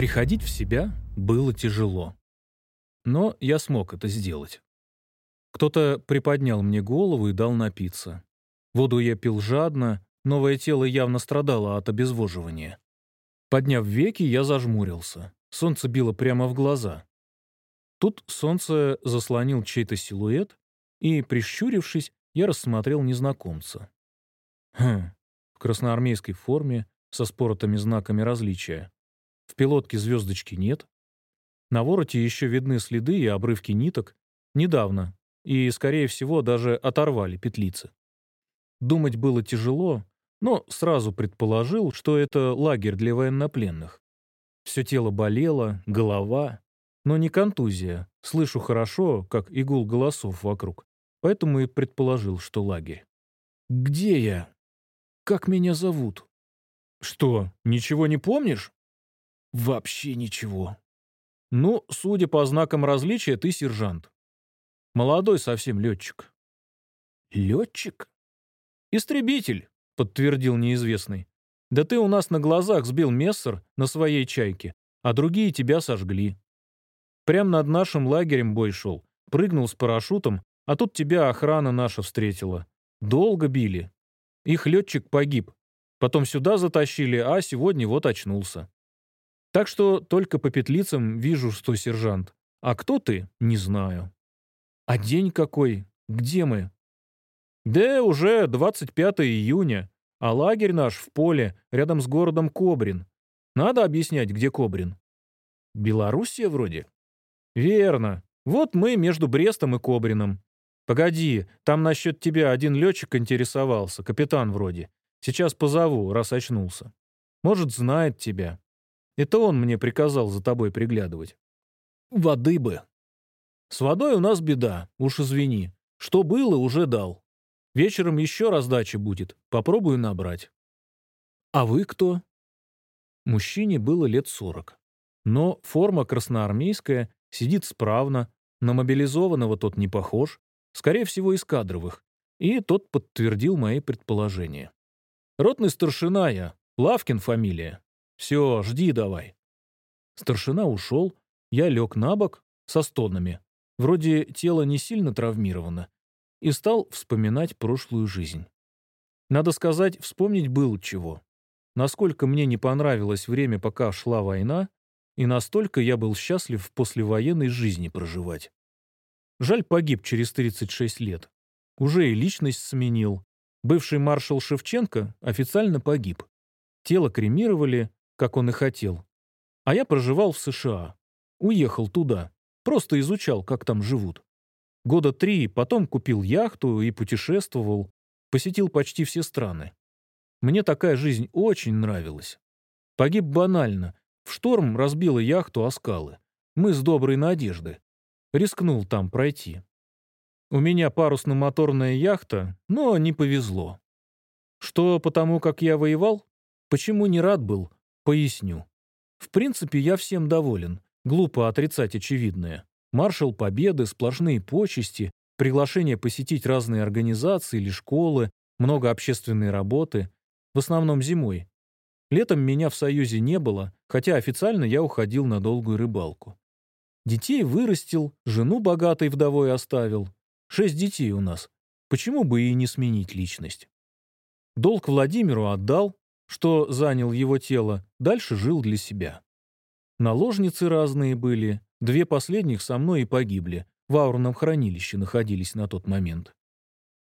Приходить в себя было тяжело. Но я смог это сделать. Кто-то приподнял мне голову и дал напиться. Воду я пил жадно, новое тело явно страдало от обезвоживания. Подняв веки, я зажмурился. Солнце било прямо в глаза. Тут солнце заслонил чей-то силуэт, и, прищурившись, я рассмотрел незнакомца. Хм, в красноармейской форме, со споротыми знаками различия. В пилотке звездочки нет. На вороте еще видны следы и обрывки ниток. Недавно. И, скорее всего, даже оторвали петлицы. Думать было тяжело, но сразу предположил, что это лагерь для военнопленных. Все тело болело, голова, но не контузия. Слышу хорошо, как игул голосов вокруг. Поэтому и предположил, что лагерь. «Где я? Как меня зовут?» «Что, ничего не помнишь?» Вообще ничего. Ну, судя по знакам различия, ты сержант. Молодой совсем летчик. Летчик? Истребитель, подтвердил неизвестный. Да ты у нас на глазах сбил мессер на своей чайке, а другие тебя сожгли. Прям над нашим лагерем бой шел. Прыгнул с парашютом, а тут тебя охрана наша встретила. Долго били. Их летчик погиб. Потом сюда затащили, а сегодня вот очнулся. Так что только по петлицам вижу, что сержант. А кто ты, не знаю. А день какой? Где мы? Да уже 25 июня, а лагерь наш в поле, рядом с городом Кобрин. Надо объяснять, где Кобрин. Белоруссия вроде? Верно. Вот мы между Брестом и Кобрином. Погоди, там насчет тебя один летчик интересовался, капитан вроде. Сейчас позову, раз очнулся. Может, знает тебя. Это он мне приказал за тобой приглядывать. Воды бы. С водой у нас беда, уж извини. Что было, уже дал. Вечером еще раздача будет, попробую набрать. А вы кто? Мужчине было лет сорок. Но форма красноармейская, сидит справно, на мобилизованного тот не похож, скорее всего, из кадровых, и тот подтвердил мои предположения. Ротный старшина я, Лавкин фамилия. «Все, жди давай». Старшина ушел, я лег на бок со стонами. Вроде тело не сильно травмировано. И стал вспоминать прошлую жизнь. Надо сказать, вспомнить было чего. Насколько мне не понравилось время, пока шла война, и настолько я был счастлив в послевоенной жизни проживать. Жаль, погиб через 36 лет. Уже и личность сменил. Бывший маршал Шевченко официально погиб. Тело кремировали, как он и хотел. А я проживал в США. Уехал туда. Просто изучал, как там живут. Года три, потом купил яхту и путешествовал. Посетил почти все страны. Мне такая жизнь очень нравилась. Погиб банально. В шторм разбила яхту о скалы. Мы с доброй надежды. Рискнул там пройти. У меня парусно-моторная яхта, но не повезло. Что потому, как я воевал? Почему не рад был? Поясню. В принципе, я всем доволен. Глупо отрицать очевидное. Маршал Победы, сплошные почести, приглашение посетить разные организации или школы, много общественной работы. В основном зимой. Летом меня в Союзе не было, хотя официально я уходил на долгую рыбалку. Детей вырастил, жену богатой вдовой оставил. Шесть детей у нас. Почему бы и не сменить личность? Долг Владимиру отдал, что занял его тело, дальше жил для себя. Наложницы разные были, две последних со мной и погибли, в аурном хранилище находились на тот момент.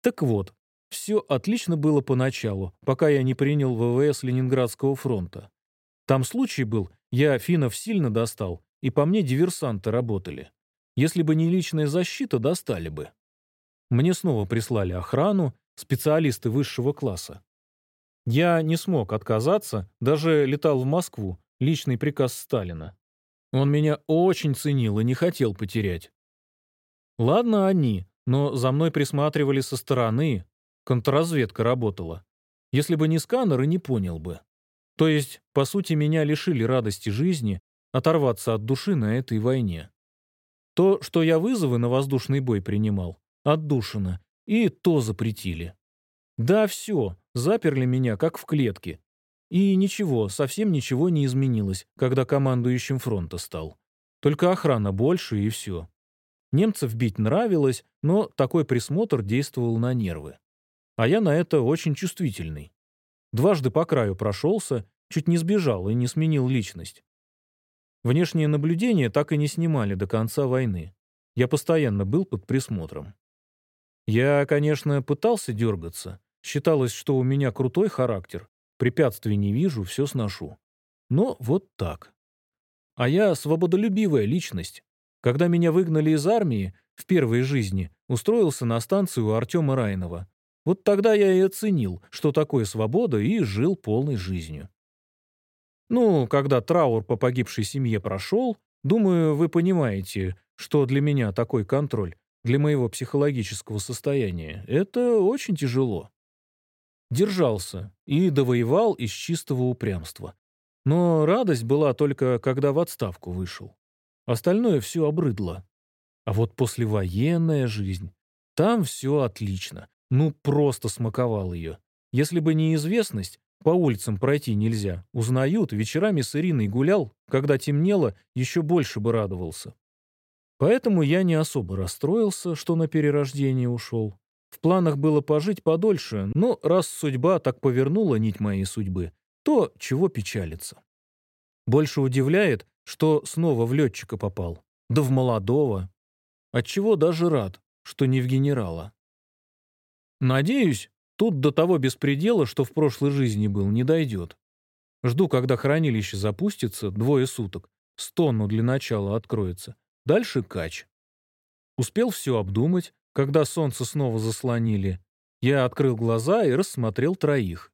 Так вот, все отлично было поначалу, пока я не принял ВВС Ленинградского фронта. Там случай был, я финнов сильно достал, и по мне диверсанты работали. Если бы не личная защита, достали бы. Мне снова прислали охрану, специалисты высшего класса. Я не смог отказаться, даже летал в Москву, личный приказ Сталина. Он меня очень ценил и не хотел потерять. Ладно они, но за мной присматривали со стороны, контрразведка работала. Если бы не сканер, и не понял бы. То есть, по сути, меня лишили радости жизни оторваться от души на этой войне. То, что я вызовы на воздушный бой принимал, отдушина, и то запретили. Да, все, заперли меня, как в клетке. И ничего, совсем ничего не изменилось, когда командующим фронта стал. Только охрана больше и все. Немцев бить нравилось, но такой присмотр действовал на нервы. А я на это очень чувствительный. Дважды по краю прошелся, чуть не сбежал и не сменил личность. Внешнее наблюдение так и не снимали до конца войны. Я постоянно был под присмотром. Я, конечно, пытался дергаться. Считалось, что у меня крутой характер. Препятствий не вижу, все сношу. Но вот так. А я свободолюбивая личность. Когда меня выгнали из армии, в первой жизни устроился на станцию Артема Райнова. Вот тогда я и оценил, что такое свобода, и жил полной жизнью. Ну, когда траур по погибшей семье прошел, думаю, вы понимаете, что для меня такой контроль, для моего психологического состояния, это очень тяжело. Держался и довоевал из чистого упрямства. Но радость была только, когда в отставку вышел. Остальное все обрыдло. А вот послевоенная жизнь, там все отлично. Ну, просто смаковал ее. Если бы не известность, по улицам пройти нельзя. Узнают, вечерами с Ириной гулял, когда темнело, еще больше бы радовался. Поэтому я не особо расстроился, что на перерождение ушел. В планах было пожить подольше, но раз судьба так повернула нить моей судьбы, то чего печалиться. Больше удивляет, что снова в летчика попал. Да в молодого. Отчего даже рад, что не в генерала. Надеюсь, тут до того беспредела, что в прошлой жизни был, не дойдет. Жду, когда хранилище запустится, двое суток. С тонну для начала откроется. Дальше кач. Успел все обдумать, когда солнце снова заслонили. Я открыл глаза и рассмотрел троих.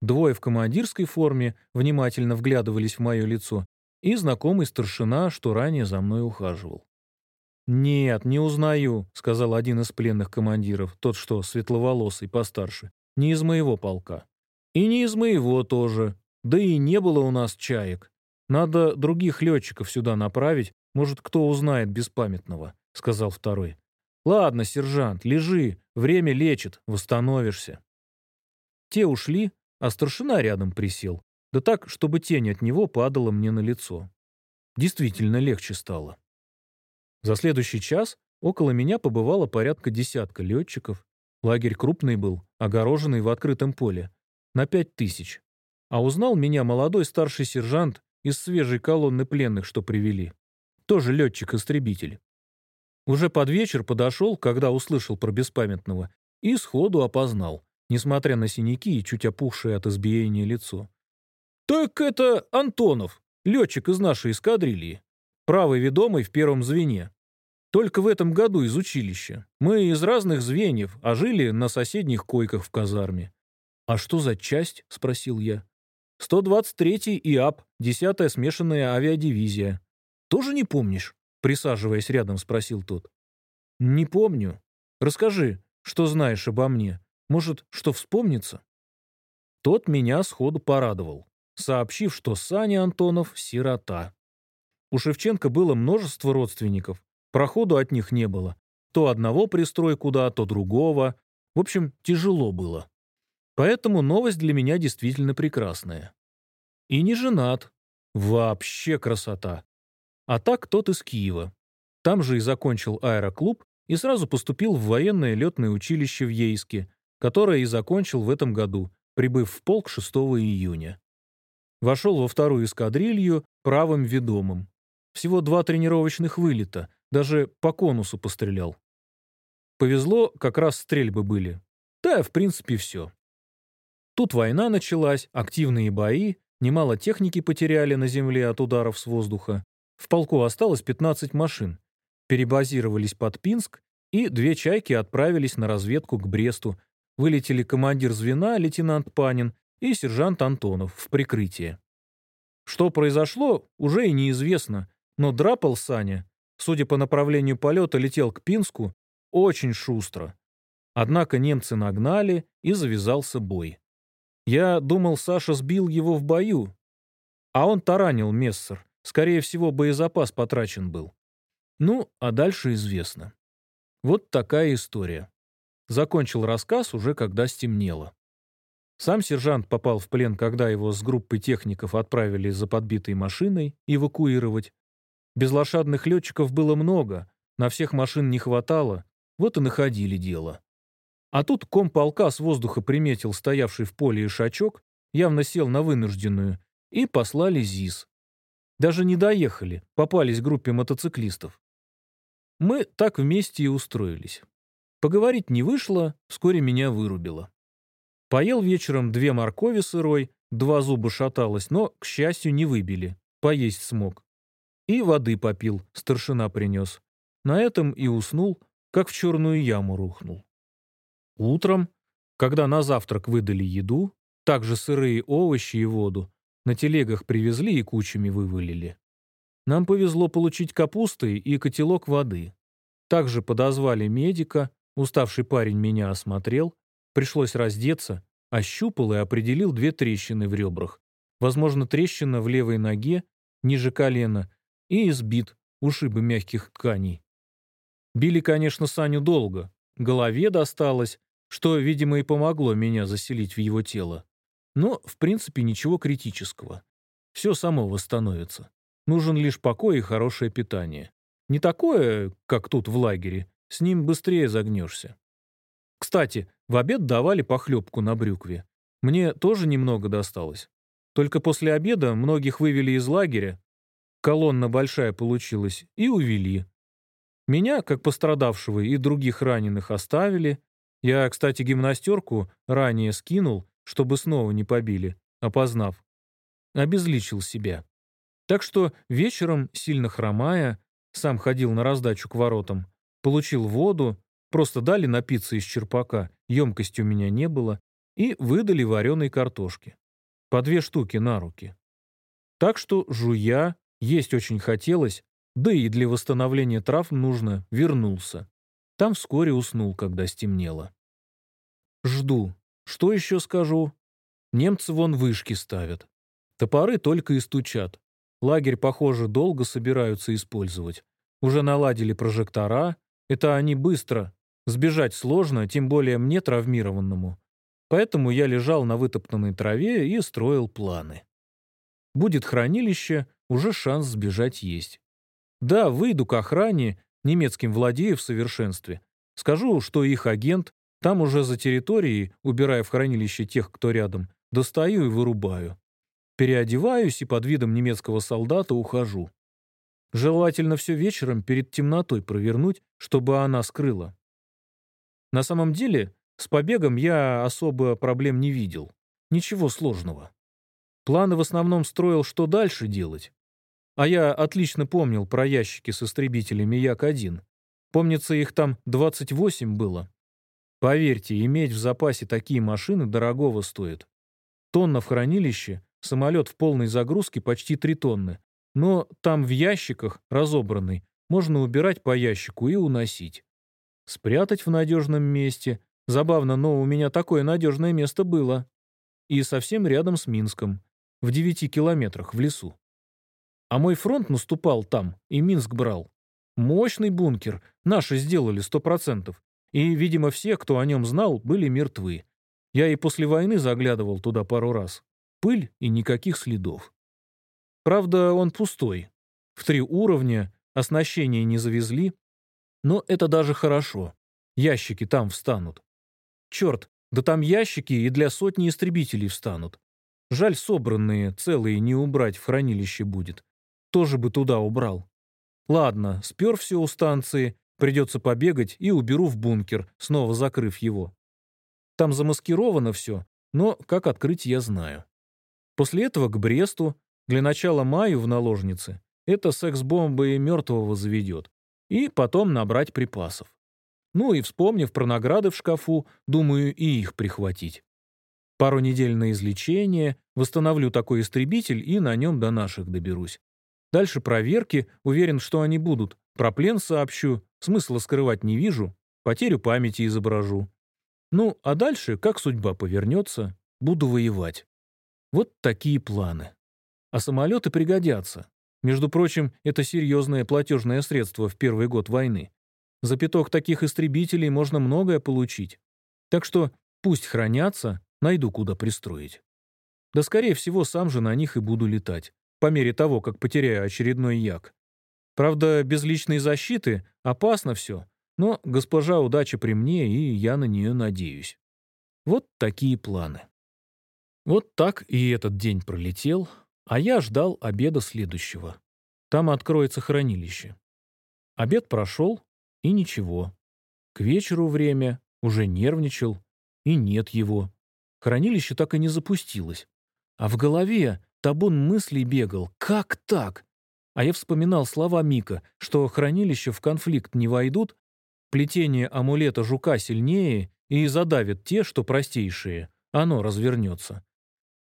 Двое в командирской форме внимательно вглядывались в мое лицо, и знакомый старшина, что ранее за мной ухаживал. «Нет, не узнаю», — сказал один из пленных командиров, тот, что светловолосый, постарше. «Не из моего полка. И не из моего тоже. Да и не было у нас чаек. Надо других летчиков сюда направить, может, кто узнает беспамятного», — сказал второй. «Ладно, сержант, лежи, время лечит, восстановишься». Те ушли, а старшина рядом присел, да так, чтобы тень от него падала мне на лицо. Действительно легче стало. За следующий час около меня побывало порядка десятка летчиков. Лагерь крупный был, огороженный в открытом поле. На пять тысяч. А узнал меня молодой старший сержант из свежей колонны пленных, что привели. Тоже летчик-истребитель. Уже под вечер подошел, когда услышал про беспамятного, и сходу опознал, несмотря на синяки и чуть опухшее от избиения лицо. «Так это Антонов, летчик из нашей эскадрильи. Правый ведомый в первом звене. Только в этом году из училища. Мы из разных звеньев, а жили на соседних койках в казарме». «А что за часть?» — спросил я. «123-й ИАП, 10-я смешанная авиадивизия». «Тоже не помнишь?» — присаживаясь рядом, спросил тот. «Не помню. Расскажи, что знаешь обо мне. Может, что вспомнится?» Тот меня сходу порадовал сообщив, что Саня Антонов — сирота. У Шевченко было множество родственников, проходу от них не было. То одного пристрой куда, то другого. В общем, тяжело было. Поэтому новость для меня действительно прекрасная. И не женат. Вообще красота. А так тот из Киева. Там же и закончил аэроклуб и сразу поступил в военное летное училище в Ейске, которое и закончил в этом году, прибыв в полк 6 июня. Вошел во вторую эскадрилью правым ведомым. Всего два тренировочных вылета, даже по конусу пострелял. Повезло, как раз стрельбы были. Да, в принципе, все. Тут война началась, активные бои, немало техники потеряли на земле от ударов с воздуха. В полку осталось 15 машин. Перебазировались под Пинск, и две «Чайки» отправились на разведку к Бресту. Вылетели командир звена, лейтенант Панин, и сержант Антонов в прикрытие. Что произошло, уже и неизвестно, но драпал Саня, судя по направлению полета, летел к Пинску очень шустро. Однако немцы нагнали, и завязался бой. Я думал, Саша сбил его в бою, а он таранил Мессер. Скорее всего, боезапас потрачен был. Ну, а дальше известно. Вот такая история. Закончил рассказ уже когда стемнело. Сам сержант попал в плен, когда его с группой техников отправили за подбитой машиной эвакуировать. Безлошадных летчиков было много, на всех машин не хватало, вот и находили дело. А тут комполка с воздуха приметил стоявший в поле ишачок, явно сел на вынужденную, и послали ЗИС. Даже не доехали, попались группе мотоциклистов. Мы так вместе и устроились. Поговорить не вышло, вскоре меня вырубило. Поел вечером две моркови сырой, два зуба шаталось, но, к счастью, не выбили. Поесть смог. И воды попил, старшина принес. На этом и уснул, как в черную яму рухнул. Утром, когда на завтрак выдали еду, также сырые овощи и воду, на телегах привезли и кучами вывалили. Нам повезло получить капусты и котелок воды. Также подозвали медика, уставший парень меня осмотрел, Пришлось раздеться, ощупал и определил две трещины в ребрах. Возможно, трещина в левой ноге, ниже колена, и избит, ушибы мягких тканей. Били, конечно, Саню долго. Голове досталось, что, видимо, и помогло меня заселить в его тело. Но, в принципе, ничего критического. Все само восстановится. Нужен лишь покой и хорошее питание. Не такое, как тут в лагере. С ним быстрее загнешься. Кстати, в обед давали похлебку на брюкве. Мне тоже немного досталось. Только после обеда многих вывели из лагеря, колонна большая получилась, и увели. Меня, как пострадавшего, и других раненых оставили. Я, кстати, гимнастерку ранее скинул, чтобы снова не побили, опознав. Обезличил себя. Так что вечером, сильно хромая, сам ходил на раздачу к воротам, получил воду, Просто дали напиться из черпака, емкости у меня не было, и выдали вареной картошки. По две штуки на руки. Так что, жуя, есть очень хотелось, да и для восстановления трав нужно, вернулся. Там вскоре уснул, когда стемнело. Жду. Что еще скажу? Немцы вон вышки ставят. Топоры только и стучат. Лагерь, похоже, долго собираются использовать. Уже наладили прожектора. Это они быстро, Сбежать сложно, тем более мне травмированному. Поэтому я лежал на вытоптанной траве и строил планы. Будет хранилище, уже шанс сбежать есть. Да, выйду к охране, немецким владею в совершенстве. Скажу, что их агент, там уже за территорией, убирая в хранилище тех, кто рядом, достаю и вырубаю. Переодеваюсь и под видом немецкого солдата ухожу. Желательно все вечером перед темнотой провернуть, чтобы она скрыла. На самом деле, с побегом я особо проблем не видел. Ничего сложного. Планы в основном строил, что дальше делать. А я отлично помнил про ящики с истребителями Як-1. Помнится, их там 28 было. Поверьте, иметь в запасе такие машины дорогого стоит. Тонна в хранилище, самолет в полной загрузке почти 3 тонны. Но там в ящиках, разобранный, можно убирать по ящику и уносить спрятать в надежном месте. Забавно, но у меня такое надежное место было. И совсем рядом с Минском, в девяти километрах в лесу. А мой фронт наступал там, и Минск брал. Мощный бункер, наши сделали сто процентов. И, видимо, все, кто о нем знал, были мертвы. Я и после войны заглядывал туда пару раз. Пыль и никаких следов. Правда, он пустой. В три уровня, оснащение не завезли, но это даже хорошо. Ящики там встанут. Черт, да там ящики и для сотни истребителей встанут. Жаль, собранные, целые не убрать в хранилище будет. Тоже бы туда убрал. Ладно, спер все у станции, придется побегать и уберу в бункер, снова закрыв его. Там замаскировано все, но как открыть я знаю. После этого к Бресту, для начала Маю в наложнице, это секс-бомбы и мертвого заведет и потом набрать припасов. Ну и, вспомнив про награды в шкафу, думаю и их прихватить. Пару недель на излечение, восстановлю такой истребитель и на нем до наших доберусь. Дальше проверки, уверен, что они будут. Про плен сообщу, смысла скрывать не вижу, потерю памяти изображу. Ну, а дальше, как судьба повернется, буду воевать. Вот такие планы. А самолеты пригодятся. Между прочим, это серьезное платежное средство в первый год войны. За пяток таких истребителей можно многое получить. Так что пусть хранятся, найду, куда пристроить. Да, скорее всего, сам же на них и буду летать, по мере того, как потеряю очередной як. Правда, без личной защиты опасно все, но госпожа удача при мне, и я на нее надеюсь. Вот такие планы. Вот так и этот день пролетел, а я ждал обеда следующего. Там откроется хранилище. Обед прошел, и ничего. К вечеру время, уже нервничал, и нет его. Хранилище так и не запустилось. А в голове табун мыслей бегал. Как так? А я вспоминал слова Мика, что хранилища в конфликт не войдут, плетение амулета жука сильнее и задавит те, что простейшие. Оно развернется.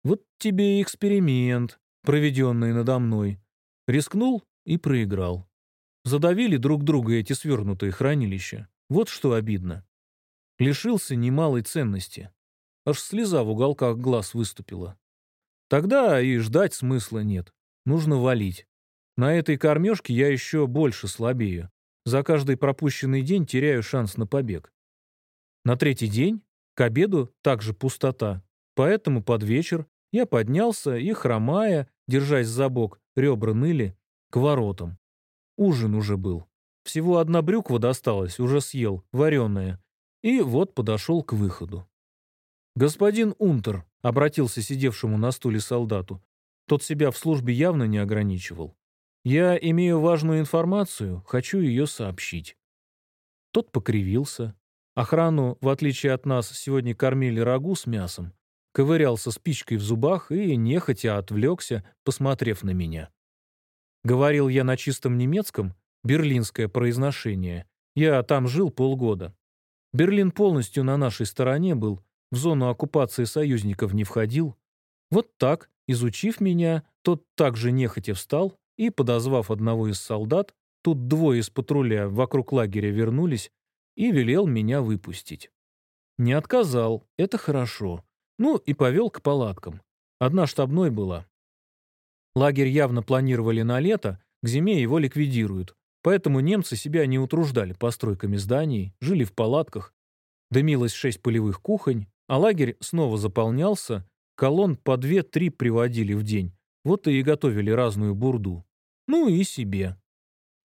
Вот тебе и эксперимент, проведенный надо мной. Рискнул и проиграл. Задавили друг друга эти свернутые хранилища. Вот что обидно. Лишился немалой ценности. Аж слеза в уголках глаз выступила. Тогда и ждать смысла нет. Нужно валить. На этой кормежке я еще больше слабею. За каждый пропущенный день теряю шанс на побег. На третий день, к обеду, также пустота. Поэтому под вечер я поднялся и, хромая, держась за бок, ребра ныли, к воротам. Ужин уже был. Всего одна брюква досталась, уже съел, вареная. И вот подошел к выходу. «Господин Унтер», — обратился сидевшему на стуле солдату, тот себя в службе явно не ограничивал. «Я имею важную информацию, хочу ее сообщить». Тот покривился. Охрану, в отличие от нас, сегодня кормили рагу с мясом, ковырялся спичкой в зубах и нехотя отвлекся, посмотрев на меня. Говорил я на чистом немецком, берлинское произношение. Я там жил полгода. Берлин полностью на нашей стороне был, в зону оккупации союзников не входил. Вот так, изучив меня, тот также нехотя встал и, подозвав одного из солдат, тут двое из патруля вокруг лагеря вернулись, и велел меня выпустить. Не отказал, это хорошо. Ну и повел к палаткам. Одна штабной была. Лагерь явно планировали на лето, к зиме его ликвидируют. Поэтому немцы себя не утруждали постройками зданий, жили в палатках. Дымилось шесть полевых кухонь, а лагерь снова заполнялся, колонн по две-три приводили в день. Вот и готовили разную бурду. Ну и себе.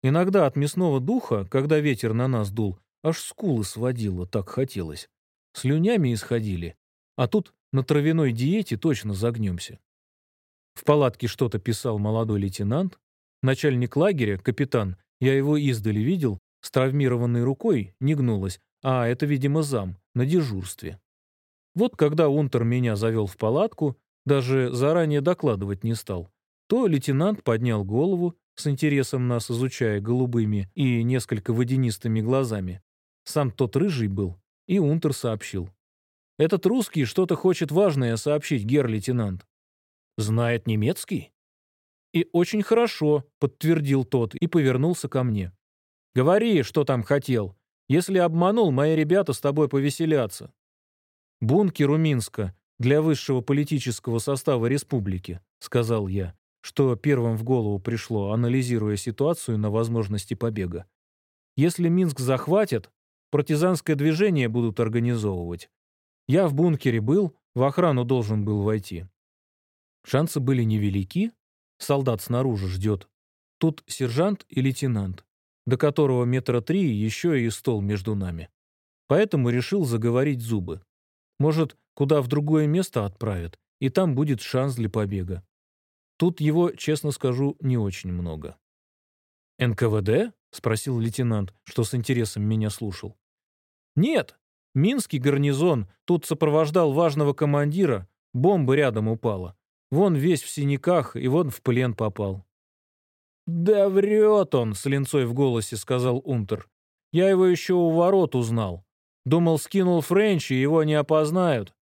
Иногда от мясного духа, когда ветер на нас дул, аж скулы сводило, так хотелось. Слюнями исходили. А тут на травяной диете точно загнемся. В палатке что-то писал молодой лейтенант. Начальник лагеря, капитан, я его издали видел, с травмированной рукой не гнулась, а это, видимо, зам, на дежурстве. Вот когда Унтер меня завел в палатку, даже заранее докладывать не стал, то лейтенант поднял голову, с интересом нас изучая голубыми и несколько водянистыми глазами. Сам тот рыжий был, и Унтер сообщил. Этот русский что-то хочет важное сообщить, гер-лейтенант. Знает немецкий? И очень хорошо, подтвердил тот и повернулся ко мне. Говори, что там хотел. Если обманул, мои ребята с тобой повеселятся. Бункер у Минска для высшего политического состава республики, сказал я, что первым в голову пришло, анализируя ситуацию на возможности побега. Если Минск захватят, партизанское движение будут организовывать. Я в бункере был, в охрану должен был войти. Шансы были невелики. Солдат снаружи ждет. Тут сержант и лейтенант, до которого метра три еще и стол между нами. Поэтому решил заговорить зубы. Может, куда в другое место отправят, и там будет шанс для побега. Тут его, честно скажу, не очень много. «НКВД?» — спросил лейтенант, что с интересом меня слушал. «Нет, Минский гарнизон тут сопровождал важного командира, бомба рядом упала. Вон весь в синяках и вон в плен попал. «Да врет он!» — с линцой в голосе сказал Унтер. «Я его еще у ворот узнал. Думал, скинул Френч, и его не опознают.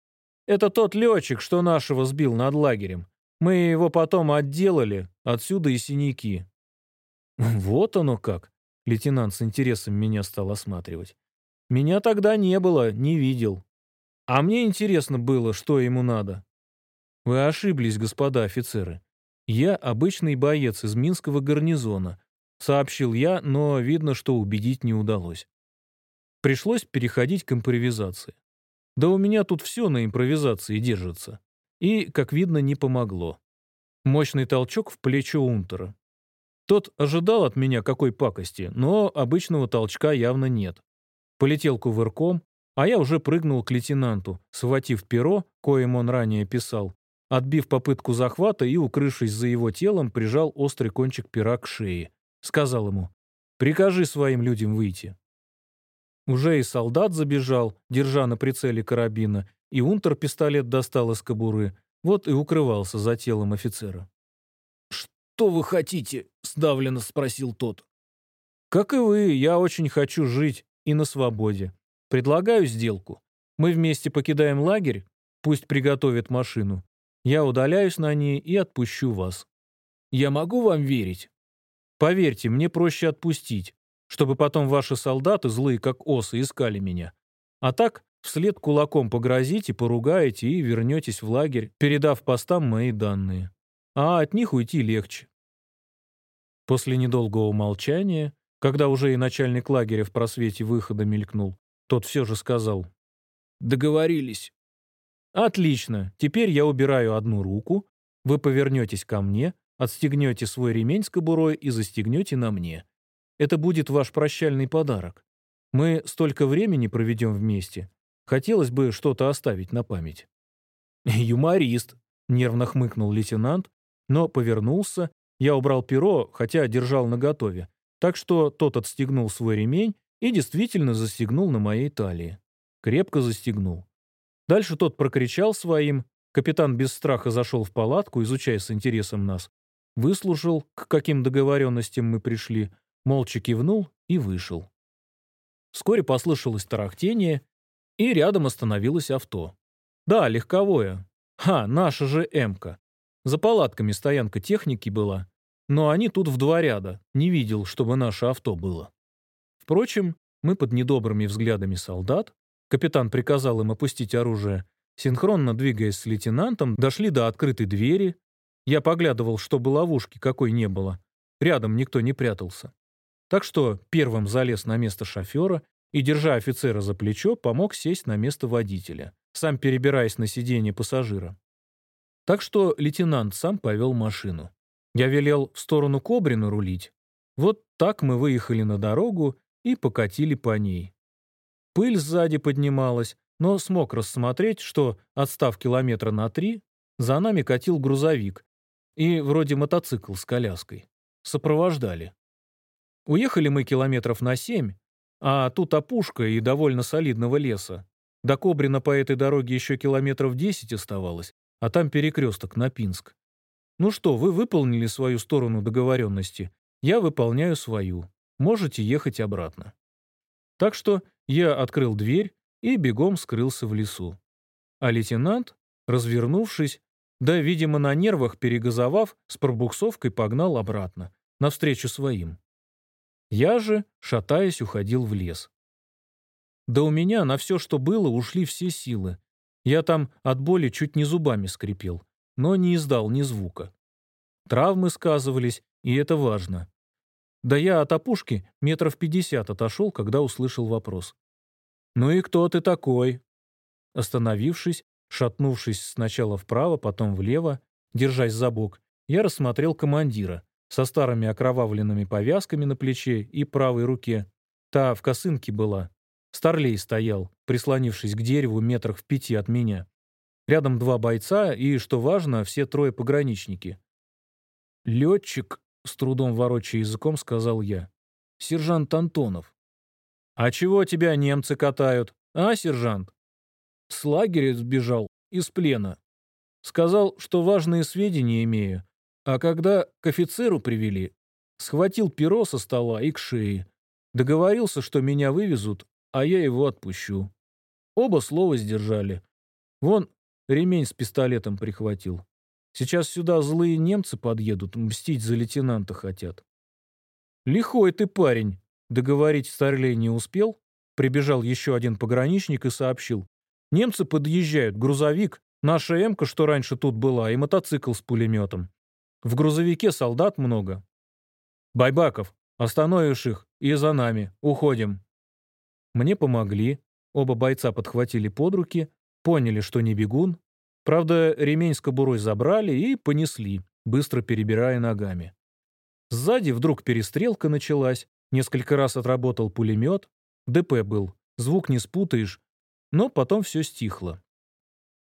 Это тот летчик, что нашего сбил над лагерем. Мы его потом отделали, отсюда и синяки». «Вот оно как!» — лейтенант с интересом меня стал осматривать. Меня тогда не было, не видел. А мне интересно было, что ему надо. Вы ошиблись, господа офицеры. Я обычный боец из Минского гарнизона, сообщил я, но видно, что убедить не удалось. Пришлось переходить к импровизации. Да у меня тут все на импровизации держится. И, как видно, не помогло. Мощный толчок в плечо Унтера. Тот ожидал от меня какой пакости, но обычного толчка явно нет. Полетел кувырком, а я уже прыгнул к лейтенанту, схватив перо, коим он ранее писал, отбив попытку захвата и, укрывшись за его телом, прижал острый кончик пера к шее. Сказал ему, «Прикажи своим людям выйти». Уже и солдат забежал, держа на прицеле карабина, и унтер пистолет достал из кобуры, вот и укрывался за телом офицера. «Что вы хотите?» — сдавленно спросил тот. «Как и вы, я очень хочу жить и на свободе. Предлагаю сделку. Мы вместе покидаем лагерь, пусть приготовят машину. Я удаляюсь на ней и отпущу вас. Я могу вам верить?» «Поверьте, мне проще отпустить чтобы потом ваши солдаты, злые как осы, искали меня. А так, вслед кулаком погрозите, поругаете и вернетесь в лагерь, передав постам мои данные. А от них уйти легче. После недолгого молчания, когда уже и начальник лагеря в просвете выхода мелькнул, тот все же сказал. «Договорились». «Отлично. Теперь я убираю одну руку, вы повернетесь ко мне, отстегнете свой ремень с кобурой и застегнете на мне. Это будет ваш прощальный подарок. Мы столько времени проведем вместе. Хотелось бы что-то оставить на память». «Юморист», — нервно хмыкнул лейтенант, но повернулся. Я убрал перо, хотя держал наготове. Так что тот отстегнул свой ремень и действительно застегнул на моей талии. Крепко застегнул. Дальше тот прокричал своим. Капитан без страха зашел в палатку, изучая с интересом нас. Выслушал, к каким договоренностям мы пришли, молча кивнул и вышел. Вскоре послышалось тарахтение, и рядом остановилось авто. Да, легковое. Ха, наша же «Эмка». За палатками стоянка техники была, но они тут в два ряда, не видел, чтобы наше авто было. Впрочем, мы под недобрыми взглядами солдат, капитан приказал им опустить оружие, синхронно двигаясь с лейтенантом, дошли до открытой двери. Я поглядывал, чтобы ловушки какой не было. Рядом никто не прятался. Так что первым залез на место шофера и, держа офицера за плечо, помог сесть на место водителя, сам перебираясь на сиденье пассажира. Так что лейтенант сам повел машину. Я велел в сторону Кобрина рулить. Вот так мы выехали на дорогу и покатили по ней. Пыль сзади поднималась, но смог рассмотреть, что, отстав километра на три, за нами катил грузовик и вроде мотоцикл с коляской. Сопровождали. Уехали мы километров на семь, а тут опушка и довольно солидного леса. До Кобрина по этой дороге еще километров десять оставалось, а там перекресток на Пинск. Ну что, вы выполнили свою сторону договоренности, я выполняю свою. Можете ехать обратно. Так что я открыл дверь и бегом скрылся в лесу. А лейтенант, развернувшись, да, видимо, на нервах перегазовав, с пробуксовкой погнал обратно, навстречу своим. Я же, шатаясь, уходил в лес. Да у меня на все, что было, ушли все силы. Я там от боли чуть не зубами скрипел, но не издал ни звука. Травмы сказывались, и это важно. Да я от опушки метров пятьдесят отошел, когда услышал вопрос. «Ну и кто ты такой?» Остановившись, шатнувшись сначала вправо, потом влево, держась за бок, я рассмотрел командира, со старыми окровавленными повязками на плече и правой руке. Та в косынке была. Старлей стоял, прислонившись к дереву метрах в пяти от меня. Рядом два бойца и, что важно, все трое пограничники. «Летчик», — с трудом ворочая языком, сказал я. «Сержант Антонов». «А чего тебя немцы катают, а, сержант?» «С лагеря сбежал, из плена. Сказал, что важные сведения имею, а когда к офицеру привели, схватил перо со стола и к шее. Договорился, что меня вывезут, а я его отпущу. Оба слова сдержали. Вон, ремень с пистолетом прихватил. Сейчас сюда злые немцы подъедут, мстить за лейтенанта хотят. Лихой ты парень. Договорить Старлей не успел. Прибежал еще один пограничник и сообщил. Немцы подъезжают, грузовик, наша эмка, что раньше тут была, и мотоцикл с пулеметом. В грузовике солдат много. Байбаков, остановишь их и за нами. Уходим. Мне помогли. Оба бойца подхватили под руки, поняли, что не бегун. Правда, ремень с кобурой забрали и понесли, быстро перебирая ногами. Сзади вдруг перестрелка началась, несколько раз отработал пулемет. ДП был, звук не спутаешь, но потом все стихло.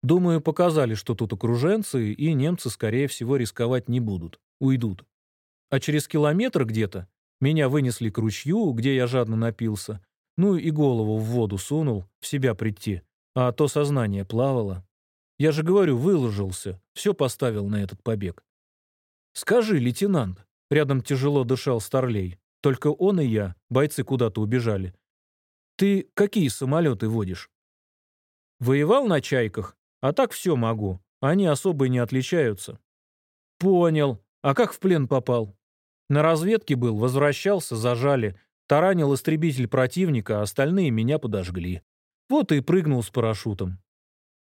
Думаю, показали, что тут окруженцы, и немцы, скорее всего, рисковать не будут, уйдут. А через километр где-то меня вынесли к ручью, где я жадно напился, ну и голову в воду сунул, в себя прийти, а то сознание плавало. Я же говорю, выложился, все поставил на этот побег. «Скажи, лейтенант», — рядом тяжело дышал Старлей, только он и я, бойцы куда-то убежали. «Ты какие самолеты водишь?» «Воевал на «Чайках», а так все могу. Они особо и не отличаются». «Понял. А как в плен попал?» «На разведке был, возвращался, зажали. Таранил истребитель противника, а остальные меня подожгли. Вот и прыгнул с парашютом».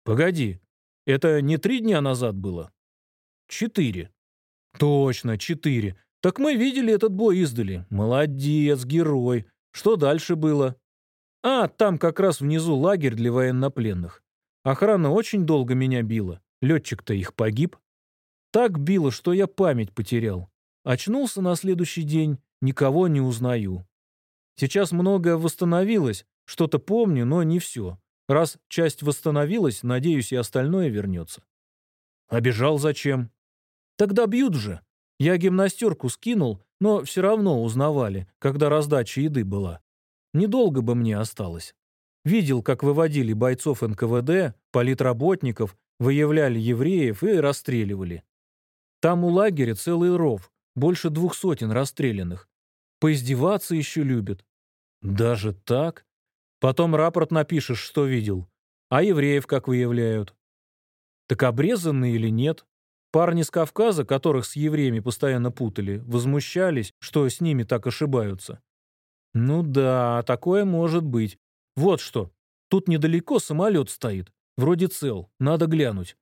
«Погоди, это не три дня назад было?» «Четыре». «Точно, четыре. Так мы видели этот бой издали. Молодец, герой. Что дальше было?» «А, там как раз внизу лагерь для военнопленных. Охрана очень долго меня била. Летчик-то их погиб. Так било, что я память потерял. Очнулся на следующий день, никого не узнаю. Сейчас многое восстановилось, что-то помню, но не все. Раз часть восстановилась, надеюсь, и остальное вернется. Обежал зачем? Тогда бьют же. Я гимнастерку скинул, но все равно узнавали, когда раздача еды была. Недолго бы мне осталось. Видел, как выводили бойцов НКВД, политработников, выявляли евреев и расстреливали. Там у лагеря целый ров, больше двух сотен расстрелянных. Поиздеваться еще любят. Даже так? Потом рапорт напишешь, что видел. А евреев как выявляют? Так обрезанные или нет? Парни с Кавказа, которых с евреями постоянно путали, возмущались, что с ними так ошибаются. Ну да, такое может быть. Вот что. Тут недалеко самолет стоит. Вроде цел. Надо глянуть.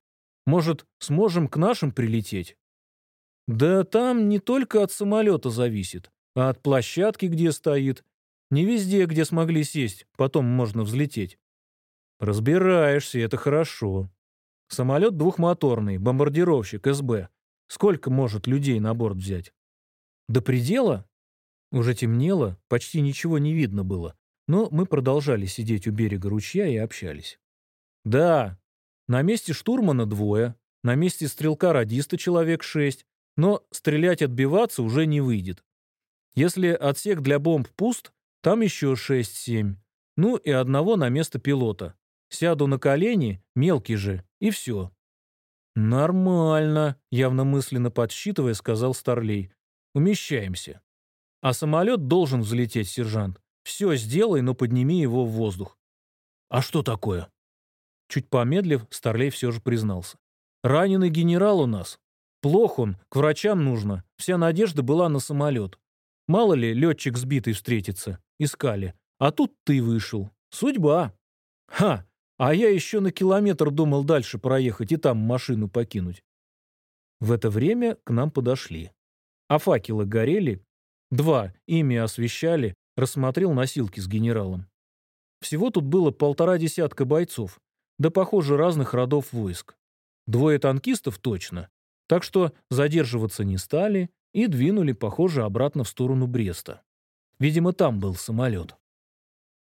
Может, сможем к нашим прилететь? Да там не только от самолета зависит, а от площадки, где стоит. Не везде, где смогли сесть, потом можно взлететь. Разбираешься, это хорошо. Самолет двухмоторный, бомбардировщик СБ. Сколько может людей на борт взять? До предела? Уже темнело, почти ничего не видно было, но мы продолжали сидеть у берега ручья и общались. Да, на месте штурмана двое, на месте стрелка-радиста человек шесть, но стрелять отбиваться уже не выйдет. Если отсек для бомб пуст, там еще 6-7. Ну и одного на место пилота. Сяду на колени, мелкий же, и все. «Нормально», — явно мысленно подсчитывая, сказал Старлей. «Умещаемся. А самолет должен взлететь, сержант. Все сделай, но подними его в воздух». «А что такое?» Чуть помедлив, Старлей все же признался. «Раненый генерал у нас. Плох он, к врачам нужно. Вся надежда была на самолет. Мало ли, летчик сбитый встретится. Искали. А тут ты вышел. Судьба. Ха! А я еще на километр думал дальше проехать и там машину покинуть. В это время к нам подошли. А факелы горели. Два, ими освещали, рассмотрел носилки с генералом. Всего тут было полтора десятка бойцов, да, похоже, разных родов войск. Двое танкистов точно, так что задерживаться не стали и двинули, похоже, обратно в сторону Бреста. Видимо, там был самолет.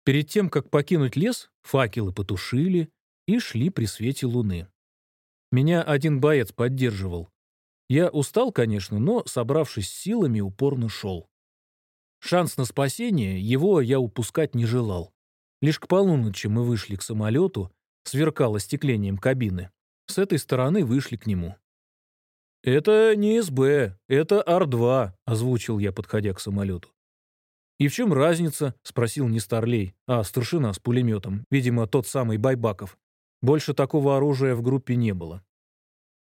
Перед тем, как покинуть лес, факелы потушили и шли при свете луны. Меня один боец поддерживал. Я устал, конечно, но, собравшись силами, упорно шел. Шанс на спасение, его я упускать не желал. Лишь к полуночи мы вышли к самолету, сверкало стеклением кабины. С этой стороны вышли к нему. «Это не СБ, это Ар-2», — озвучил я, подходя к самолету. «И в чем разница?» — спросил не Старлей, а старшина с пулеметом, видимо, тот самый Байбаков. Больше такого оружия в группе не было.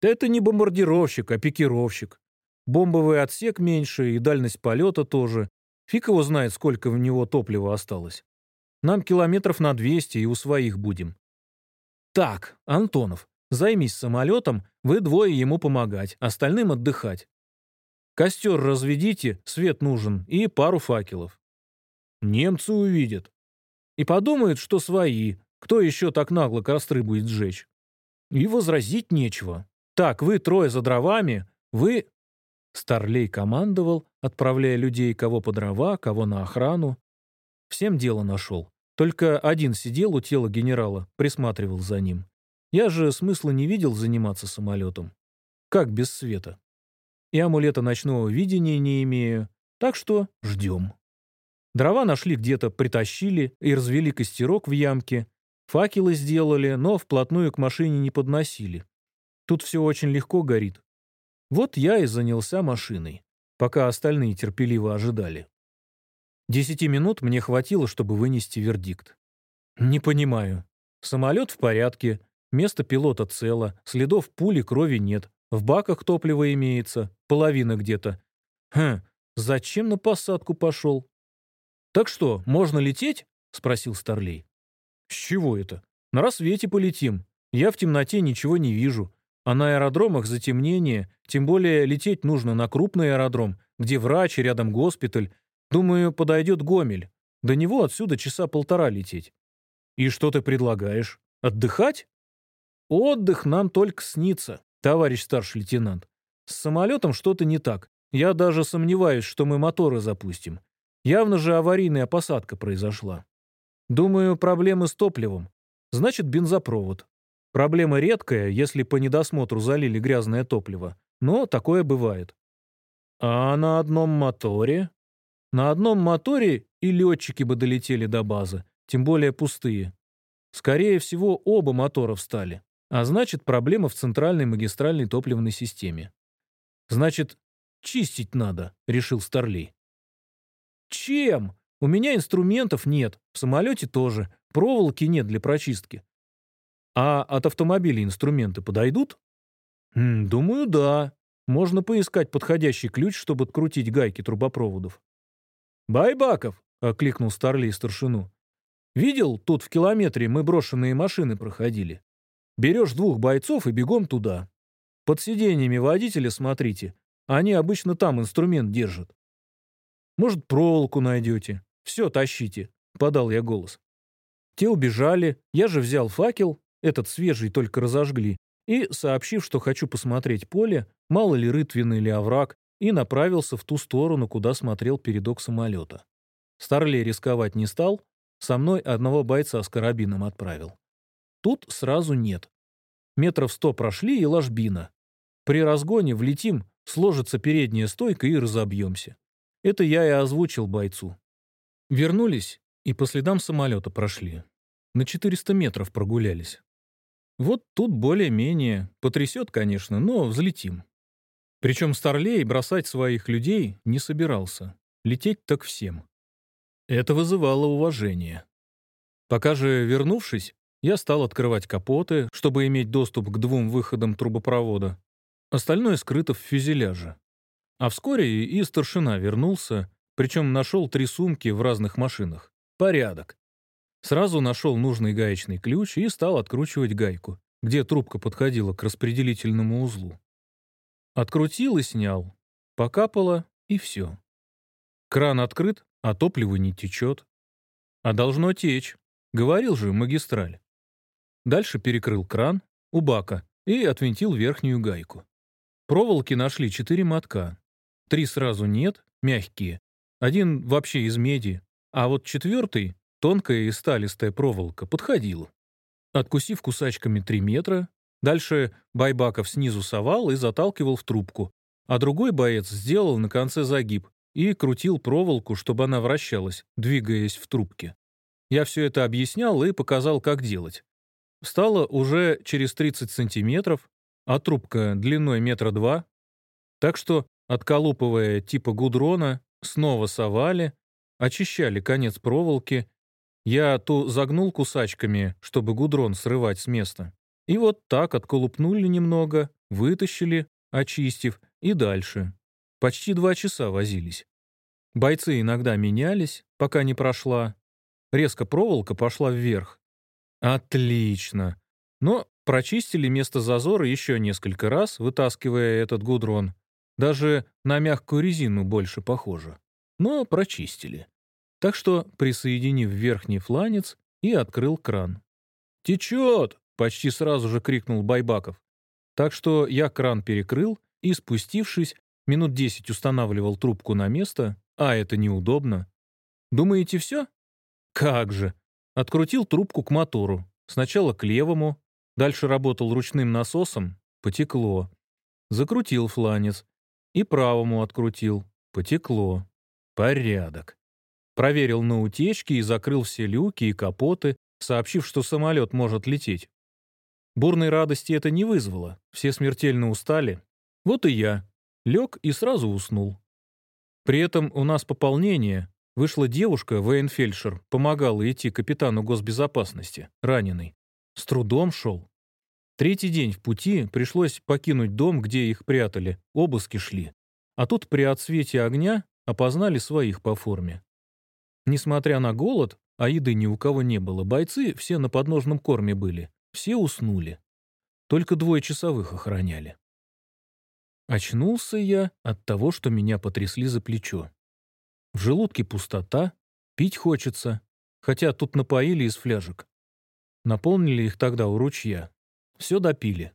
«Это не бомбардировщик, а пикировщик. Бомбовый отсек меньше и дальность полета тоже. Фиг его знает, сколько в него топлива осталось. Нам километров на 200 и у своих будем. Так, Антонов, Займись самолетом, вы двое ему помогать, остальным отдыхать. Костер разведите, свет нужен, и пару факелов. Немцы увидят. И подумают, что свои. Кто еще так нагло костры будет сжечь? И возразить нечего. Так, вы трое за дровами, вы...» Старлей командовал, отправляя людей кого по дрова, кого на охрану. Всем дело нашел. Только один сидел у тела генерала, присматривал за ним. Я же смысла не видел заниматься самолетом. Как без света? И амулета ночного видения не имею, так что ждем. Дрова нашли где-то, притащили и развели костерок в ямке. Факелы сделали, но вплотную к машине не подносили. Тут все очень легко горит. Вот я и занялся машиной, пока остальные терпеливо ожидали. Десяти минут мне хватило, чтобы вынести вердикт. Не понимаю. Самолет в порядке, место пилота цело, следов пули, крови нет, в баках топливо имеется, половина где-то. Хм, зачем на посадку пошел? «Так что, можно лететь?» — спросил Старлей. «С чего это? На рассвете полетим. Я в темноте ничего не вижу. А на аэродромах затемнение, тем более лететь нужно на крупный аэродром, где врач рядом госпиталь. Думаю, подойдет Гомель. До него отсюда часа полтора лететь. И что ты предлагаешь? Отдыхать? Отдых нам только снится, товарищ старший лейтенант. С самолетом что-то не так. Я даже сомневаюсь, что мы моторы запустим. Явно же аварийная посадка произошла. Думаю, проблемы с топливом. Значит, бензопровод. Проблема редкая, если по недосмотру залили грязное топливо, но такое бывает. А на одном моторе? На одном моторе и летчики бы долетели до базы, тем более пустые. Скорее всего, оба мотора встали. А значит, проблема в центральной магистральной топливной системе. Значит, чистить надо, решил Старлей. Чем? У меня инструментов нет, в самолете тоже, проволоки нет для прочистки. А от автомобиля инструменты подойдут? М, думаю, да. Можно поискать подходящий ключ, чтобы открутить гайки трубопроводов. «Байбаков!» — окликнул Старлей старшину. «Видел, тут в километре мы брошенные машины проходили. Берешь двух бойцов и бегом туда. Под сиденьями водителя смотрите. Они обычно там инструмент держат. Может, проволоку найдете. Все, тащите», — подал я голос. Те убежали, я же взял факел этот свежий только разожгли, и, сообщив, что хочу посмотреть поле, мало ли рытвины или овраг, и направился в ту сторону, куда смотрел передок самолета. Старлей рисковать не стал, со мной одного бойца с карабином отправил. Тут сразу нет. Метров сто прошли и ложбина. При разгоне влетим, сложится передняя стойка и разобьемся. Это я и озвучил бойцу. Вернулись и по следам самолета прошли. На 400 метров прогулялись. Вот тут более-менее. Потрясет, конечно, но взлетим. Причем Старлей бросать своих людей не собирался. Лететь так всем. Это вызывало уважение. Пока же, вернувшись, я стал открывать капоты, чтобы иметь доступ к двум выходам трубопровода. Остальное скрыто в фюзеляже. А вскоре и старшина вернулся, причем нашел три сумки в разных машинах. Порядок. Сразу нашел нужный гаечный ключ и стал откручивать гайку, где трубка подходила к распределительному узлу. Открутил и снял. Покапало, и все. Кран открыт, а топливо не течет. А должно течь. Говорил же, магистраль. Дальше перекрыл кран у бака и отвинтил верхнюю гайку. Проволоки нашли четыре мотка. Три сразу нет, мягкие. Один вообще из меди. А вот четвертый Тонкая и сталистая проволока подходила. Откусив кусачками три метра, дальше Байбаков снизу совал и заталкивал в трубку, а другой боец сделал на конце загиб и крутил проволоку, чтобы она вращалась, двигаясь в трубке. Я все это объяснял и показал, как делать. Стало уже через 30 сантиметров, а трубка длиной метра два. Так что, отколупывая типа гудрона, снова совали, очищали конец проволоки я ту загнул кусачками, чтобы гудрон срывать с места. И вот так отколупнули немного, вытащили, очистив, и дальше. Почти два часа возились. Бойцы иногда менялись, пока не прошла. Резко проволока пошла вверх. Отлично. Но прочистили место зазора еще несколько раз, вытаскивая этот гудрон. Даже на мягкую резину больше похоже. Но прочистили. Так что, присоединив верхний фланец, и открыл кран. «Течет!» — почти сразу же крикнул Байбаков. Так что я кран перекрыл и, спустившись, минут десять устанавливал трубку на место, а это неудобно. Думаете, все? Как же! Открутил трубку к мотору. Сначала к левому, дальше работал ручным насосом, потекло. Закрутил фланец. И правому открутил, потекло. Порядок. Проверил на утечке и закрыл все люки и капоты, сообщив, что самолет может лететь. Бурной радости это не вызвало, все смертельно устали. Вот и я. Лег и сразу уснул. При этом у нас пополнение. Вышла девушка, военфельдшер, помогала идти капитану госбезопасности, раненый. С трудом шел. Третий день в пути пришлось покинуть дом, где их прятали, обыски шли. А тут при отсвете огня опознали своих по форме. Несмотря на голод, а еды ни у кого не было, бойцы все на подножном корме были, все уснули. Только двое часовых охраняли. Очнулся я от того, что меня потрясли за плечо. В желудке пустота, пить хочется, хотя тут напоили из фляжек. Наполнили их тогда у ручья. Все допили.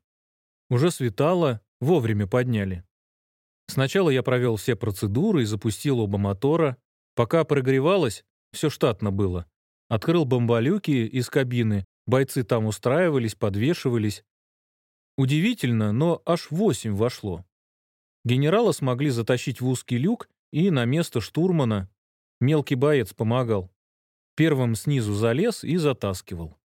Уже светало, вовремя подняли. Сначала я провел все процедуры и запустил оба мотора. Пока прогревалось, все штатно было. Открыл бомболюки из кабины, бойцы там устраивались, подвешивались. Удивительно, но аж восемь вошло. Генерала смогли затащить в узкий люк, и на место штурмана мелкий боец помогал. Первым снизу залез и затаскивал.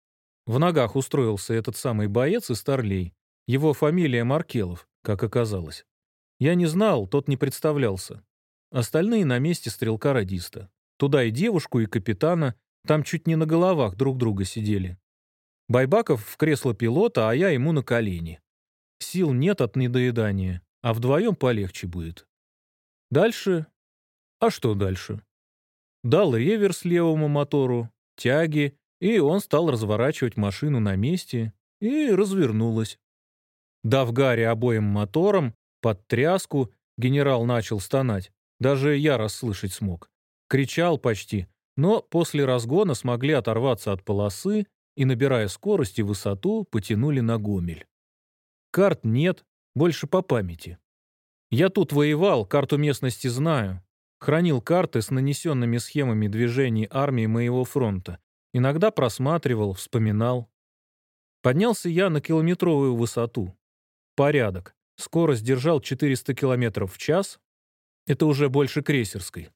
В ногах устроился этот самый боец из Торлей. Его фамилия Маркелов, как оказалось. Я не знал, тот не представлялся. Остальные на месте стрелка-радиста. Туда и девушку, и капитана, там чуть не на головах друг друга сидели. Байбаков в кресло пилота, а я ему на колени. Сил нет от недоедания а вдвоем полегче будет. Дальше? А что дальше? Дал реверс левому мотору, тяги, и он стал разворачивать машину на месте, и развернулась. Дав Гарри обоим мотором, под тряску, генерал начал стонать. Даже я расслышать смог. Кричал почти, но после разгона смогли оторваться от полосы и, набирая скорость и высоту, потянули на Гомель. Карт нет, больше по памяти. Я тут воевал, карту местности знаю. Хранил карты с нанесенными схемами движений армии моего фронта. Иногда просматривал, вспоминал. Поднялся я на километровую высоту. Порядок. Скорость держал 400 км в час. Это уже больше крейсерской.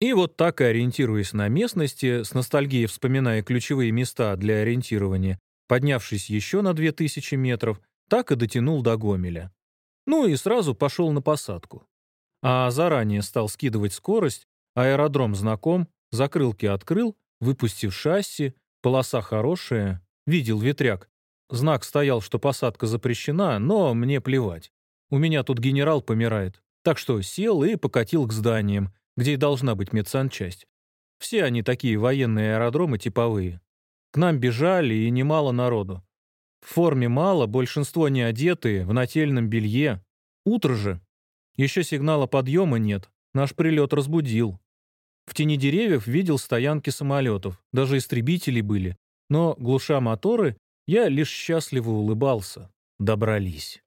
И вот так и ориентируясь на местности, с ностальгией вспоминая ключевые места для ориентирования, поднявшись еще на 2000 метров, так и дотянул до Гомеля. Ну и сразу пошел на посадку. А заранее стал скидывать скорость, аэродром знаком, закрылки открыл, выпустив шасси, полоса хорошая, видел ветряк. Знак стоял, что посадка запрещена, но мне плевать. У меня тут генерал помирает. Так что сел и покатил к зданиям, где и должна быть медсанчасть. Все они такие военные аэродромы типовые. К нам бежали и немало народу. В форме мало, большинство не одетые, в нательном белье. Утро же. Еще сигнала подъема нет. Наш прилет разбудил. В тени деревьев видел стоянки самолетов, даже истребители были. Но, глуша моторы, я лишь счастливо улыбался. Добрались.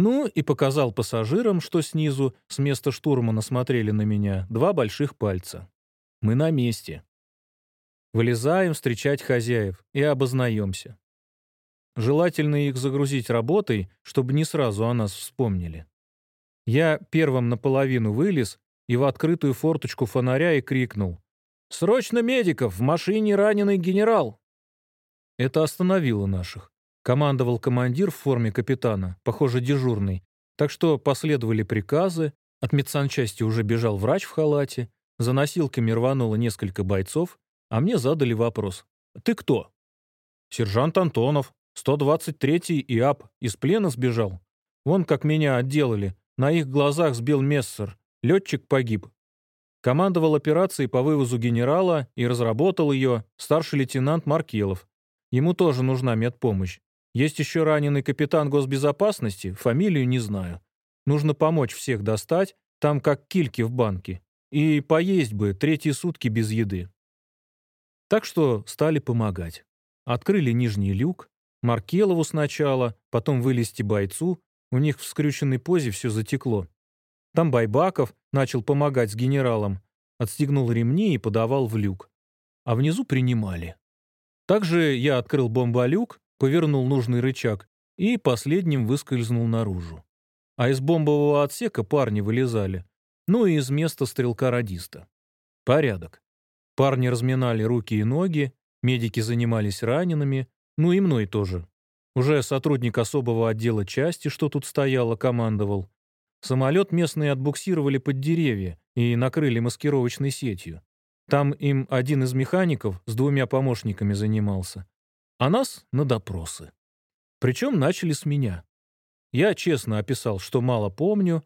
Ну и показал пассажирам, что снизу, с места штурмана смотрели на меня, два больших пальца. Мы на месте. Вылезаем встречать хозяев и обознаемся. Желательно их загрузить работой, чтобы не сразу о нас вспомнили. Я первым наполовину вылез и в открытую форточку фонаря и крикнул. «Срочно медиков! В машине раненый генерал!» Это остановило наших. Командовал командир в форме капитана, похоже, дежурный. Так что последовали приказы, от медсанчасти уже бежал врач в халате, за носилками рвануло несколько бойцов, а мне задали вопрос. «Ты кто?» «Сержант Антонов», 123-й ИАП из плена сбежал. Вон как меня отделали. На их глазах сбил Мессер. Летчик погиб. Командовал операцией по вывозу генерала и разработал ее старший лейтенант Маркелов. Ему тоже нужна медпомощь. Есть еще раненый капитан госбезопасности, фамилию не знаю. Нужно помочь всех достать, там как кильки в банке. и поесть бы третьи сутки без еды. Так что стали помогать. Открыли нижний люк, Маркелову сначала, потом вылезти бойцу, у них в скрюченной позе все затекло. Там Байбаков начал помогать с генералом, отстегнул ремни и подавал в люк. А внизу принимали. Также я открыл бомболюк, повернул нужный рычаг и последним выскользнул наружу. А из бомбового отсека парни вылезали. Ну и из места стрелка-радиста. Порядок. Парни разминали руки и ноги, медики занимались ранеными, ну и мной тоже. Уже сотрудник особого отдела части, что тут стояло, командовал. Самолет местные отбуксировали под деревья и накрыли маскировочной сетью. Там им один из механиков с двумя помощниками занимался. А нас — на допросы. Причем начали с меня. Я честно описал, что мало помню,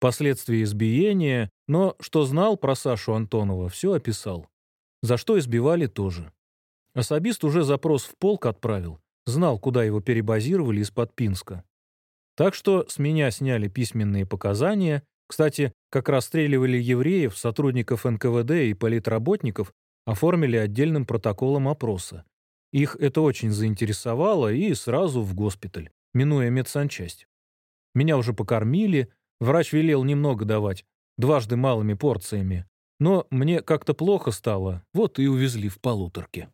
последствия избиения, но что знал про Сашу Антонова, все описал. За что избивали тоже. Особист уже запрос в полк отправил, знал, куда его перебазировали из-под Пинска. Так что с меня сняли письменные показания. Кстати, как расстреливали евреев, сотрудников НКВД и политработников, оформили отдельным протоколом опроса. Их это очень заинтересовало и сразу в госпиталь, минуя медсанчасть. Меня уже покормили, врач велел немного давать, дважды малыми порциями. Но мне как-то плохо стало, вот и увезли в полуторке.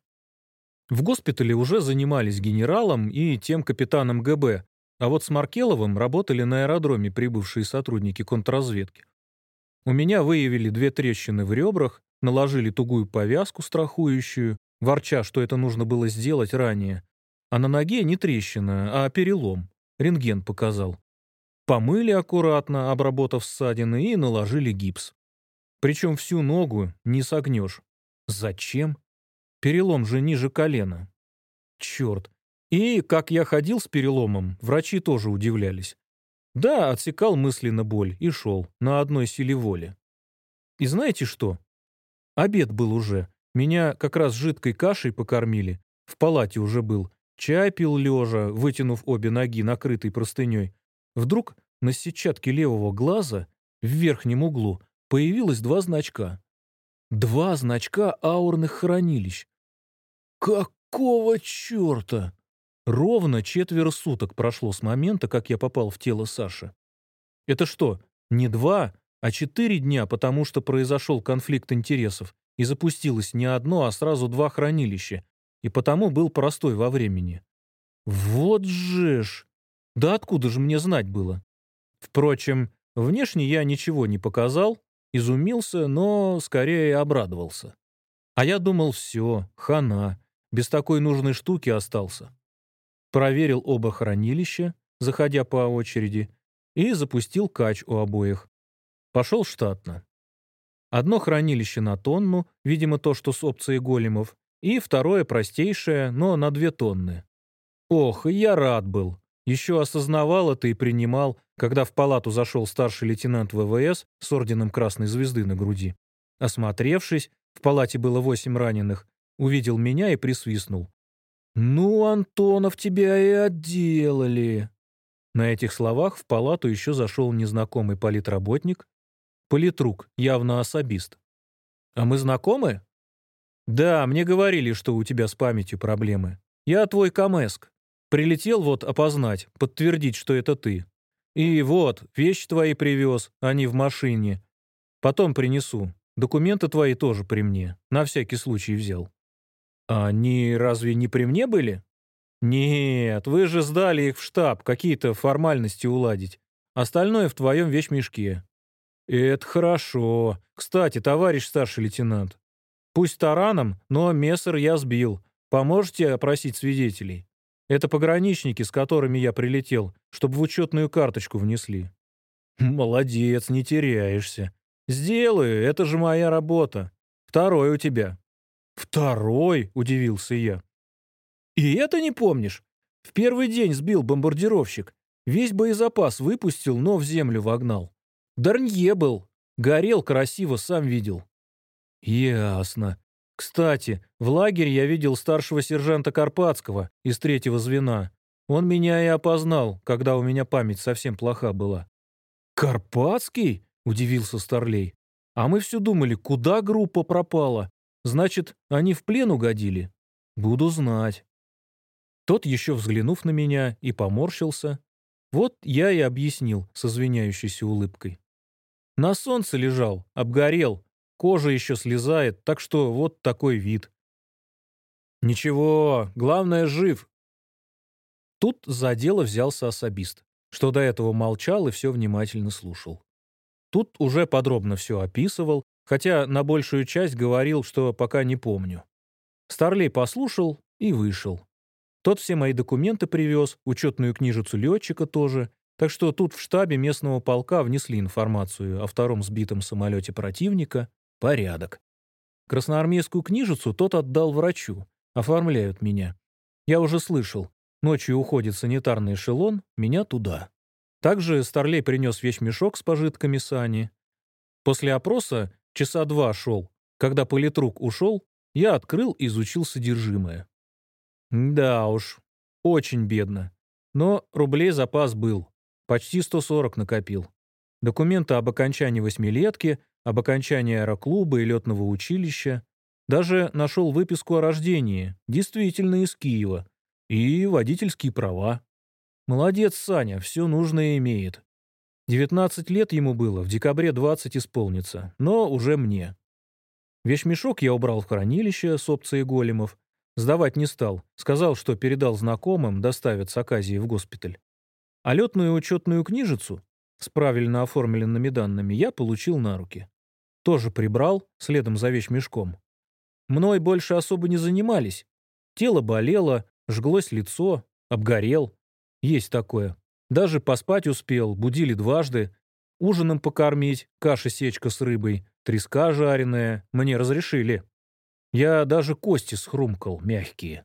В госпитале уже занимались генералом и тем капитаном ГБ, а вот с Маркеловым работали на аэродроме прибывшие сотрудники контрразведки. У меня выявили две трещины в ребрах, наложили тугую повязку страхующую, ворча, что это нужно было сделать ранее. А на ноге не трещина, а перелом. Рентген показал. Помыли аккуратно, обработав ссадины, и наложили гипс. Причем всю ногу не согнешь. Зачем? Перелом же ниже колена. Черт, и, как я ходил с переломом, врачи тоже удивлялись. Да, отсекал мысленно боль и шел на одной силе воли. И знаете что? Обед был уже. Меня как раз жидкой кашей покормили. В палате уже был. Чай пил лежа, вытянув обе ноги, накрытой простыней. Вдруг на сетчатке левого глаза, в верхнем углу, появилось два значка. Два значка аурных хранилищ. Какого черта? Ровно четверо суток прошло с момента, как я попал в тело Саши. Это что, не два, а четыре дня, потому что произошел конфликт интересов, и запустилось не одно, а сразу два хранилища, и потому был простой во времени. Вот же ж! Да откуда же мне знать было? Впрочем, внешне я ничего не показал, изумился, но скорее обрадовался. А я думал, все, хана, без такой нужной штуки остался. Проверил оба хранилища, заходя по очереди, и запустил кач у обоих. Пошел штатно. Одно хранилище на тонну, видимо, то, что с опцией големов, и второе простейшее, но на две тонны. Ох, и я рад был. Еще осознавал это и принимал, когда в палату зашел старший лейтенант ВВС с орденом Красной Звезды на груди. Осмотревшись, в палате было восемь раненых, увидел меня и присвистнул. «Ну, Антонов, тебя и отделали!» На этих словах в палату еще зашел незнакомый политработник, политрук, явно особист. «А мы знакомы?» «Да, мне говорили, что у тебя с памятью проблемы. Я твой камеск. Прилетел вот опознать, подтвердить, что это ты. И вот, вещи твои привез, они в машине. Потом принесу. Документы твои тоже при мне. На всякий случай взял». Они разве не при мне были? Нет, вы же сдали их в штаб, какие-то формальности уладить. Остальное в твоем вещмешке. Это хорошо. Кстати, товарищ старший лейтенант, пусть тараном, но мессер я сбил. Поможете опросить свидетелей? Это пограничники, с которыми я прилетел, чтобы в учетную карточку внесли. Молодец, не теряешься. Сделаю, это же моя работа. Второй у тебя. «Второй?» — удивился я. «И это не помнишь? В первый день сбил бомбардировщик. Весь боезапас выпустил, но в землю вогнал. Дарнье был. Горел красиво, сам видел». «Ясно. Кстати, в лагере я видел старшего сержанта Карпатского из третьего звена. Он меня и опознал, когда у меня память совсем плоха была». «Карпатский?» — удивился Старлей. А мы все думали, куда группа пропала? Значит, они в плен угодили? Буду знать. Тот, еще взглянув на меня, и поморщился. Вот я и объяснил с извиняющейся улыбкой. На солнце лежал, обгорел, кожа еще слезает, так что вот такой вид. Ничего, главное, жив. Тут за дело взялся особист, что до этого молчал и все внимательно слушал. Тут уже подробно все описывал, хотя на большую часть говорил, что пока не помню. Старлей послушал и вышел. Тот все мои документы привез, учетную книжицу летчика тоже, так что тут в штабе местного полка внесли информацию о втором сбитом самолете противника. Порядок. Красноармейскую книжицу тот отдал врачу. Оформляют меня. Я уже слышал. Ночью уходит санитарный эшелон, меня туда. Также Старлей принес вещмешок с пожитками Сани. После опроса часа два шел. Когда политрук ушел, я открыл и изучил содержимое. Да уж, очень бедно. Но рублей запас был. Почти 140 накопил. Документы об окончании восьмилетки, об окончании аэроклуба и летного училища. Даже нашел выписку о рождении, действительно из Киева. И водительские права. Молодец, Саня, все нужное имеет. 19 лет ему было, в декабре 20 исполнится, но уже мне. Вещмешок я убрал в хранилище с опцией големов. Сдавать не стал. Сказал, что передал знакомым, доставят с Аказии в госпиталь. А летную учетную книжицу с правильно оформленными данными я получил на руки. Тоже прибрал, следом за вещмешком. Мной больше особо не занимались. Тело болело, жглось лицо, обгорел. Есть такое. Даже поспать успел, будили дважды. Ужином покормить, каша-сечка с рыбой, треска жареная, мне разрешили. Я даже кости схрумкал, мягкие.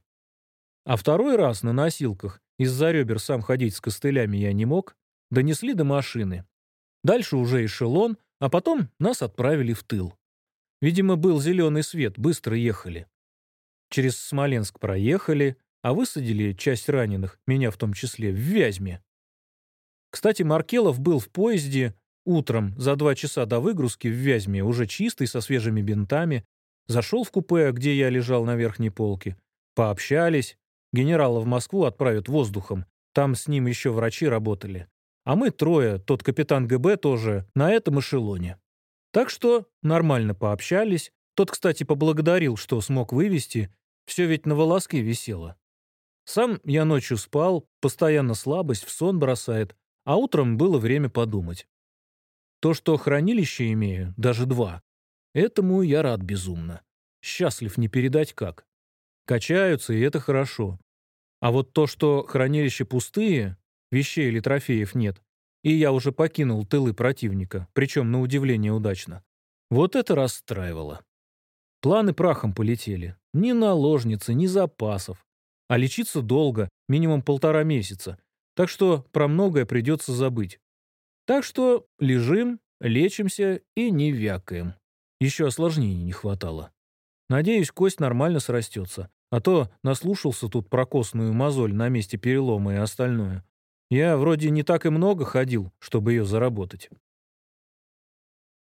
А второй раз на носилках, из-за ребер сам ходить с костылями я не мог, донесли до машины. Дальше уже эшелон, а потом нас отправили в тыл. Видимо, был зеленый свет, быстро ехали. Через Смоленск проехали, а высадили часть раненых, меня в том числе, в Вязьме. Кстати, Маркелов был в поезде утром за два часа до выгрузки в Вязьме, уже чистый, со свежими бинтами. Зашел в купе, где я лежал на верхней полке. Пообщались. Генерала в Москву отправят воздухом. Там с ним еще врачи работали. А мы трое, тот капитан ГБ тоже, на этом эшелоне. Так что нормально пообщались. Тот, кстати, поблагодарил, что смог вывести. Все ведь на волоске висело. Сам я ночью спал, постоянно слабость, в сон бросает, а утром было время подумать. То, что хранилище имею, даже два, этому я рад безумно. Счастлив не передать как. Качаются, и это хорошо. А вот то, что хранилища пустые, вещей или трофеев нет, и я уже покинул тылы противника, причем на удивление удачно, вот это расстраивало. Планы прахом полетели. Ни наложницы, ни запасов. А лечиться долго, минимум полтора месяца. Так что про многое придется забыть. Так что лежим, лечимся и не вякаем. Еще осложнений не хватало. Надеюсь, кость нормально срастется, а то наслушался тут про костную мозоль на месте перелома и остальное. Я вроде не так и много ходил, чтобы ее заработать.